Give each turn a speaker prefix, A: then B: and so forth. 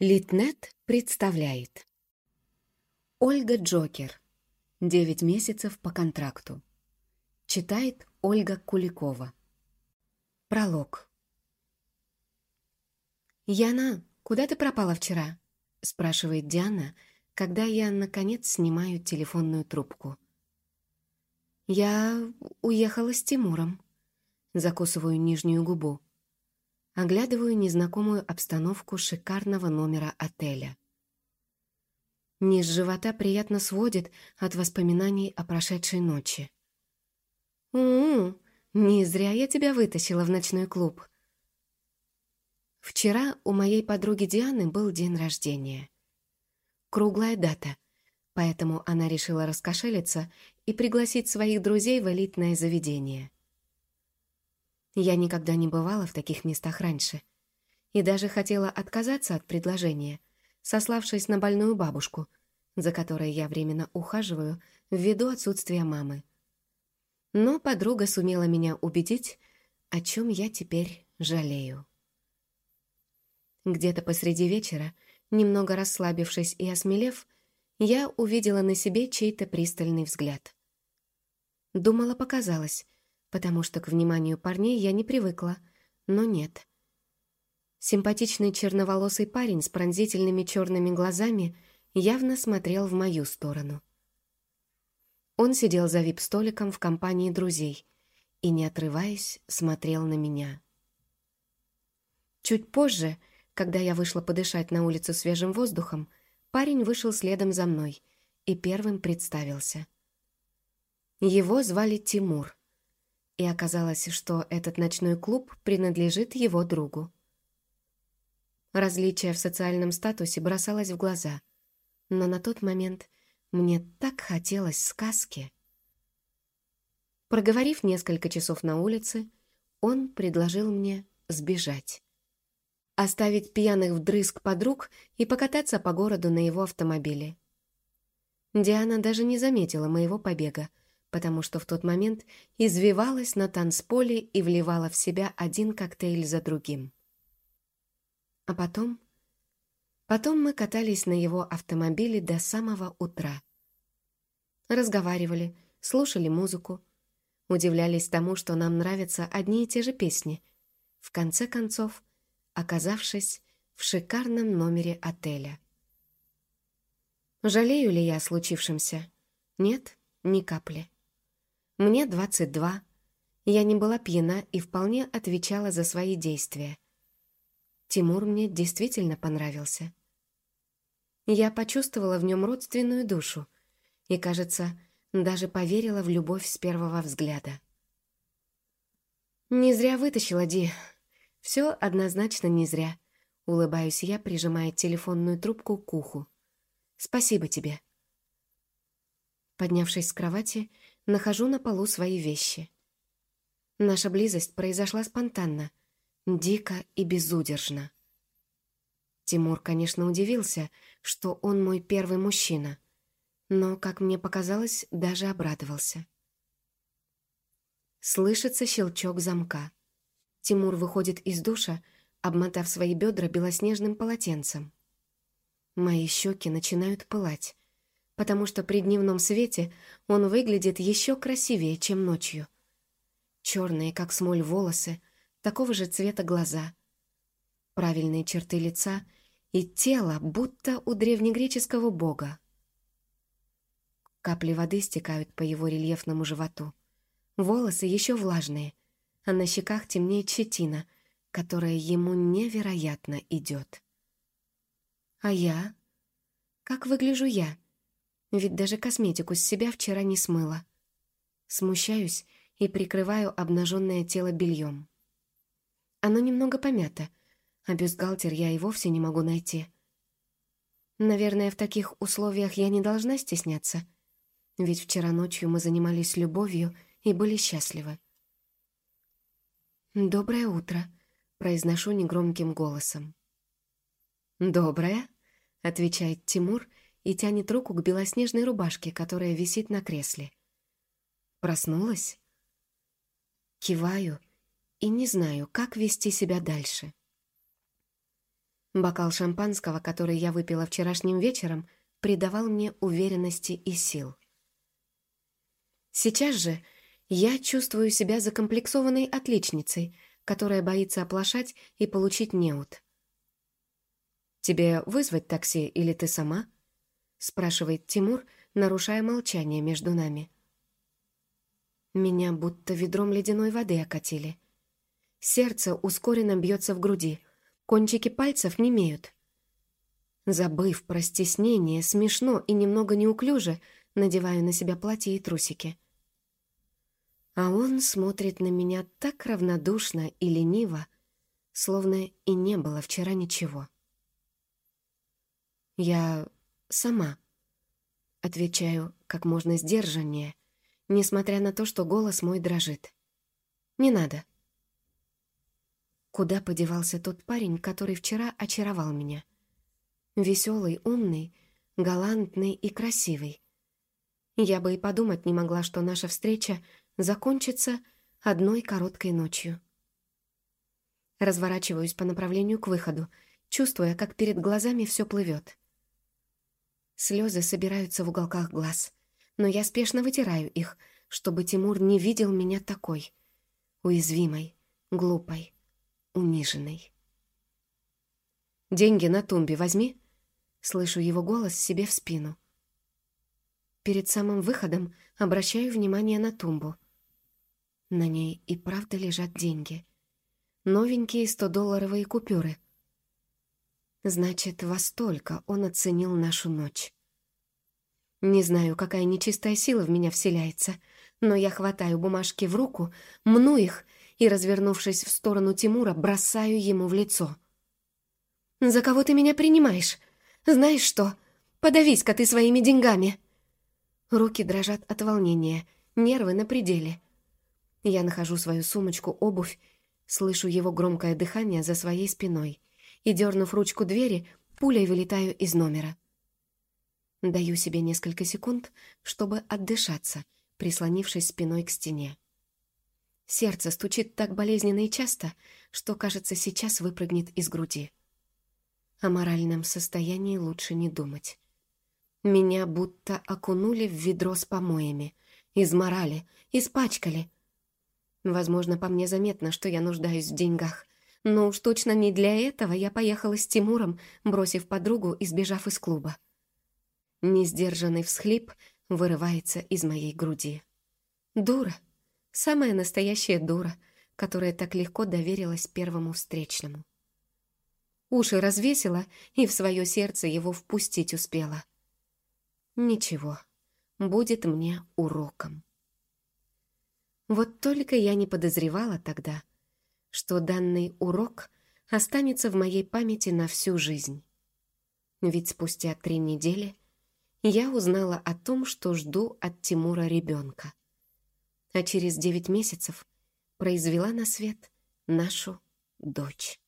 A: Литнет представляет Ольга Джокер. Девять месяцев по контракту. Читает Ольга Куликова. Пролог. «Яна, куда ты пропала вчера?» — спрашивает Диана, когда я, наконец, снимаю телефонную трубку. «Я уехала с Тимуром». Закусываю нижнюю губу. Оглядываю незнакомую обстановку шикарного номера отеля. Низ живота приятно сводит от воспоминаний о прошедшей ночи. у, не зря я тебя вытащила в ночной клуб. Вчера у моей подруги Дианы был день рождения. Круглая дата, поэтому она решила раскошелиться и пригласить своих друзей в элитное заведение — я никогда не бывала в таких местах раньше. И даже хотела отказаться от предложения, сославшись на больную бабушку, за которой я временно ухаживаю ввиду отсутствия мамы. Но подруга сумела меня убедить, о чем я теперь жалею. Где-то посреди вечера, немного расслабившись и осмелев, я увидела на себе чей-то пристальный взгляд. Думала, показалось, потому что к вниманию парней я не привыкла, но нет. Симпатичный черноволосый парень с пронзительными черными глазами явно смотрел в мою сторону. Он сидел за вип-столиком в компании друзей и, не отрываясь, смотрел на меня. Чуть позже, когда я вышла подышать на улицу свежим воздухом, парень вышел следом за мной и первым представился. Его звали Тимур и оказалось, что этот ночной клуб принадлежит его другу. Различие в социальном статусе бросалось в глаза, но на тот момент мне так хотелось сказки. Проговорив несколько часов на улице, он предложил мне сбежать. Оставить пьяных вдрызг подруг и покататься по городу на его автомобиле. Диана даже не заметила моего побега, потому что в тот момент извивалась на танцполе и вливала в себя один коктейль за другим. А потом... Потом мы катались на его автомобиле до самого утра. Разговаривали, слушали музыку, удивлялись тому, что нам нравятся одни и те же песни, в конце концов, оказавшись в шикарном номере отеля. Жалею ли я о случившемся? Нет, ни капли. Мне 22. Я не была пьяна и вполне отвечала за свои действия. Тимур мне действительно понравился. Я почувствовала в нем родственную душу и, кажется, даже поверила в любовь с первого взгляда. «Не зря вытащила, Ди. Все однозначно не зря», — улыбаюсь я, прижимая телефонную трубку к уху. «Спасибо тебе». Поднявшись с кровати, нахожу на полу свои вещи. Наша близость произошла спонтанно, дико и безудержно. Тимур, конечно, удивился, что он мой первый мужчина, но, как мне показалось, даже обрадовался. Слышится щелчок замка. Тимур выходит из душа, обмотав свои бедра белоснежным полотенцем. Мои щеки начинают пылать потому что при дневном свете он выглядит еще красивее, чем ночью. Черные, как смоль, волосы, такого же цвета глаза, правильные черты лица и тело, будто у древнегреческого бога. Капли воды стекают по его рельефному животу. Волосы еще влажные, а на щеках темнеет щетина, которая ему невероятно идет. А я? Как выгляжу я? Ведь даже косметику с себя вчера не смыла. Смущаюсь и прикрываю обнаженное тело бельем. Оно немного помято, а бюстгальтер я и вовсе не могу найти. Наверное, в таких условиях я не должна стесняться, ведь вчера ночью мы занимались любовью и были счастливы. «Доброе утро», — произношу негромким голосом. «Доброе», — отвечает Тимур и тянет руку к белоснежной рубашке, которая висит на кресле. Проснулась? Киваю и не знаю, как вести себя дальше. Бокал шампанского, который я выпила вчерашним вечером, придавал мне уверенности и сил. Сейчас же я чувствую себя закомплексованной отличницей, которая боится оплошать и получить неуд. «Тебе вызвать такси или ты сама?» — спрашивает Тимур, нарушая молчание между нами. Меня будто ведром ледяной воды окатили. Сердце ускоренно бьется в груди, кончики пальцев немеют. Забыв про стеснение, смешно и немного неуклюже, надеваю на себя платье и трусики. А он смотрит на меня так равнодушно и лениво, словно и не было вчера ничего. Я сама. Отвечаю как можно сдержаннее, несмотря на то, что голос мой дрожит. Не надо. Куда подевался тот парень, который вчера очаровал меня? Веселый, умный, галантный и красивый. Я бы и подумать не могла, что наша встреча закончится одной короткой ночью. Разворачиваюсь по направлению к выходу, чувствуя, как перед глазами все плывет. Слезы собираются в уголках глаз, но я спешно вытираю их, чтобы Тимур не видел меня такой, уязвимой, глупой, униженной. «Деньги на тумбе возьми», — слышу его голос себе в спину. Перед самым выходом обращаю внимание на тумбу. На ней и правда лежат деньги. Новенькие 100-долларовые купюры — Значит, во столько он оценил нашу ночь. Не знаю, какая нечистая сила в меня вселяется, но я хватаю бумажки в руку, мну их и, развернувшись в сторону Тимура, бросаю ему в лицо. «За кого ты меня принимаешь? Знаешь что? Подавись-ка ты своими деньгами!» Руки дрожат от волнения, нервы на пределе. Я нахожу свою сумочку, обувь, слышу его громкое дыхание за своей спиной и, дернув ручку двери, пулей вылетаю из номера. Даю себе несколько секунд, чтобы отдышаться, прислонившись спиной к стене. Сердце стучит так болезненно и часто, что, кажется, сейчас выпрыгнет из груди. О моральном состоянии лучше не думать. Меня будто окунули в ведро с помоями, изморали, испачкали. Возможно, по мне заметно, что я нуждаюсь в деньгах, но уж точно не для этого я поехала с Тимуром, бросив подругу и сбежав из клуба. Несдержанный всхлип вырывается из моей груди. Дура. Самая настоящая дура, которая так легко доверилась первому встречному. Уши развесила и в свое сердце его впустить успела. Ничего, будет мне уроком. Вот только я не подозревала тогда, что данный урок останется в моей памяти на всю жизнь. Ведь спустя три недели я узнала о том, что жду от Тимура ребенка. А через девять месяцев произвела на свет нашу дочь.